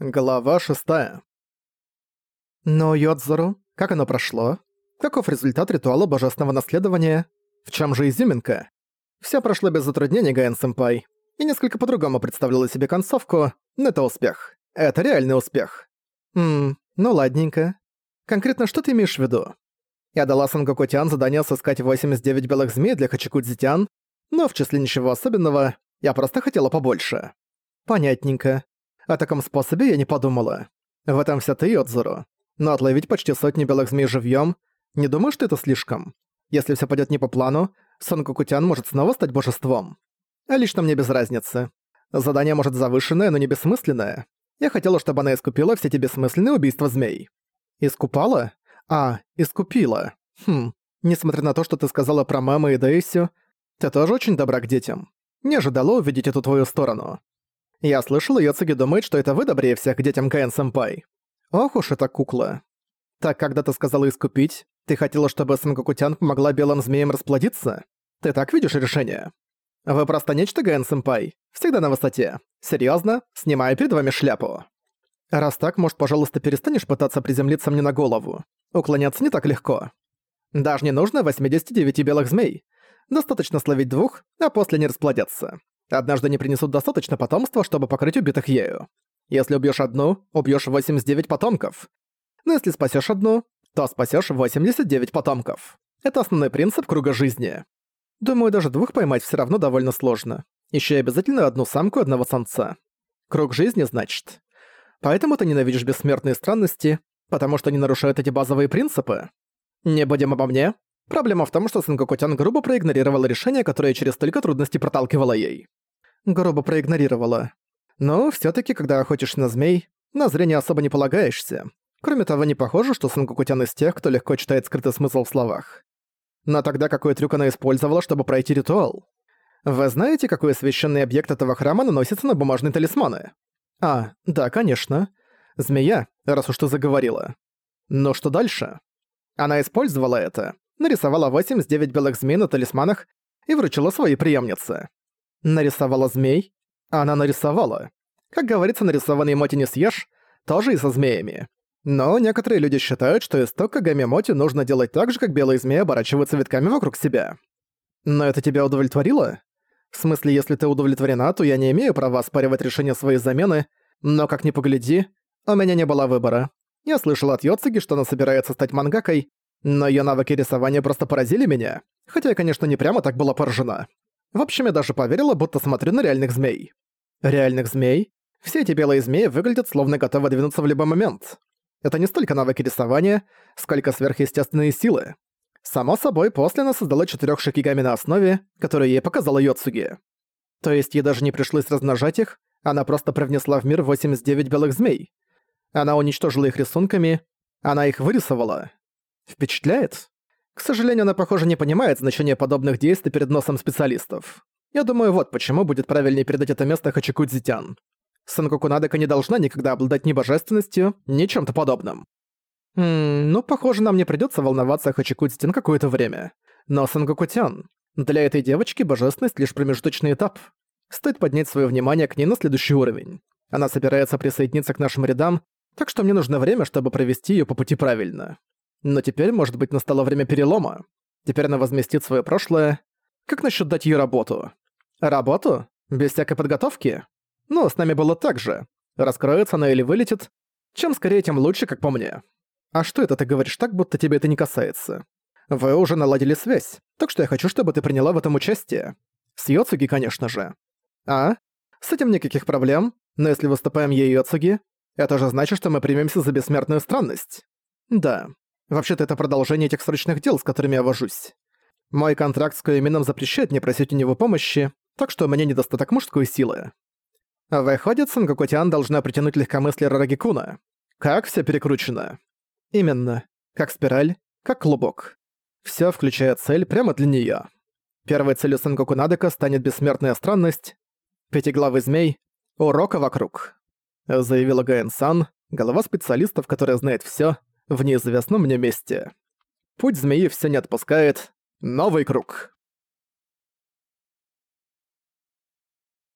Глава шестая. Но Йодзору, как оно прошло? Каков результат ритуала божественного наследования? В чем же изюминка? Все прошло без затруднений, Гаэн-сэмпай. И несколько по-другому представляла себе концовку, но это успех. Это реальный успех. Ммм, ну ладненько. Конкретно что ты имеешь в виду? Я дала Сангокутян задание сыскать 89 белых змей для Хачикудзитян, но в числе ничего особенного, я просто хотела побольше. Понятненько. О таком способе я не подумала. В этом вся ты, Йодзуру. Но отловить почти сотни белых змей живьем, не думаю, что это слишком? Если все пойдет не по плану, Сон Кукутян может снова стать божеством. А лично мне без разницы. Задание может завышенное, но не бессмысленное. Я хотела, чтобы она искупила все эти бессмысленные убийства змей. Искупала? А, искупила. Хм, несмотря на то, что ты сказала про маму и Дейсю, ты тоже очень добра к детям. Не ожидала увидеть эту твою сторону. Я слышал, Йоцуги думает, что это вы добрее всех к детям Каэн-сэмпай. Ох уж эта кукла. Так когда ты сказала искупить, ты хотела, чтобы Сангокутян помогла белым змеям расплодиться? Ты так видишь решение? Вы просто нечто, Гаэн-сэмпай. Всегда на высоте. Серьезно? Снимаю перед вами шляпу. Раз так, может, пожалуйста, перестанешь пытаться приземлиться мне на голову. Уклоняться не так легко. Даже не нужно 89 белых змей. Достаточно словить двух, а после не расплодятся. Однажды они принесут достаточно потомства, чтобы покрыть убитых ею. Если убьешь одну, убьешь 89 потомков. Но если спасешь одну, то спасешь 89 потомков. Это основной принцип круга жизни. Думаю, даже двух поймать все равно довольно сложно. Еще и обязательно одну самку одного самца. Круг жизни, значит. Поэтому ты ненавидишь бессмертные странности, потому что они нарушают эти базовые принципы. Не будем обо мне. Проблема в том, что Сангокутян грубо проигнорировала решение, которое через столько трудностей проталкивало ей грубо проигнорировала. Но все таки когда охотишься на змей, на зрение особо не полагаешься. Кроме того, не похоже, что Сангокутян из тех, кто легко читает скрытый смысл в словах. Но тогда какой трюк она использовала, чтобы пройти ритуал? Вы знаете, какой священный объект этого храма наносится на бумажные талисманы? А, да, конечно. Змея, раз уж ты заговорила. Но что дальше? Она использовала это, нарисовала 89 белых змей на талисманах и вручила своей преемнице. Нарисовала змей? Она нарисовала. Как говорится, нарисованный моти не съешь, тоже и со змеями. Но некоторые люди считают, что исток Кагами-моти нужно делать так же, как белые змеи оборачиваются витками вокруг себя. Но это тебя удовлетворило? В смысле, если ты удовлетворена, то я не имею права оспаривать решение своей замены, но как ни погляди, у меня не было выбора. Я слышал от Йоцуги, что она собирается стать мангакой, но её навыки рисования просто поразили меня, хотя я, конечно, не прямо так была поражена. В общем, я даже поверила, будто смотрю на реальных змей. Реальных змей? Все эти белые змеи выглядят словно готовы двинуться в любой момент. Это не столько навыки рисования, сколько сверхъестественные силы. Само собой, после она создала четырёх шикигами на основе, которые ей показала Йоцуги. То есть ей даже не пришлось размножать их, она просто привнесла в мир 89 белых змей. Она уничтожила их рисунками, она их вырисовала. Впечатляет? К сожалению, она, похоже, не понимает значения подобных действий перед носом специалистов. Я думаю, вот почему будет правильнее передать это место Хачикудзитян. Сангоку Надека не должна никогда обладать ни божественностью, ни чем-то подобным. Ммм, ну, похоже, нам не придётся волноваться о Хачикудзитян какое-то время. Но Сангокутян, для этой девочки божественность лишь промежуточный этап. Стоит поднять своё внимание к ней на следующий уровень. Она собирается присоединиться к нашим рядам, так что мне нужно время, чтобы провести её по пути правильно. Но теперь, может быть, настало время перелома. Теперь она возместит свое прошлое. Как насчет дать ей работу? Работу? Без всякой подготовки? Ну, с нами было так же. Раскроется она или вылетит. Чем скорее, тем лучше, как по мне. А что это ты говоришь так, будто тебе это не касается? Вы уже наладили связь, так что я хочу, чтобы ты приняла в этом участие. С Йоцуги, конечно же. А? С этим никаких проблем, но если выступаем ей Йоцуги, это же значит, что мы примемся за бессмертную странность. Да, Вообще-то это продолжение тех срочных дел, с которыми я вожусь. Мой контракт с Куэмином запрещает мне просить у него помощи, так что меня недостаток мужской силы. Выходит, Сангокутиан должна притянуть легкомыслие Рарагикуна. Как все перекручено. Именно. Как спираль, как клубок. Все включая цель прямо для нее. Первой целью Сангоку Надека станет бессмертная странность. Пятиглавый змей. Урока вокруг. Заявила Гаэн-сан, голова специалистов, которая знает все в неизвестном мне месте. Путь змеи все не отпускает. Новый круг.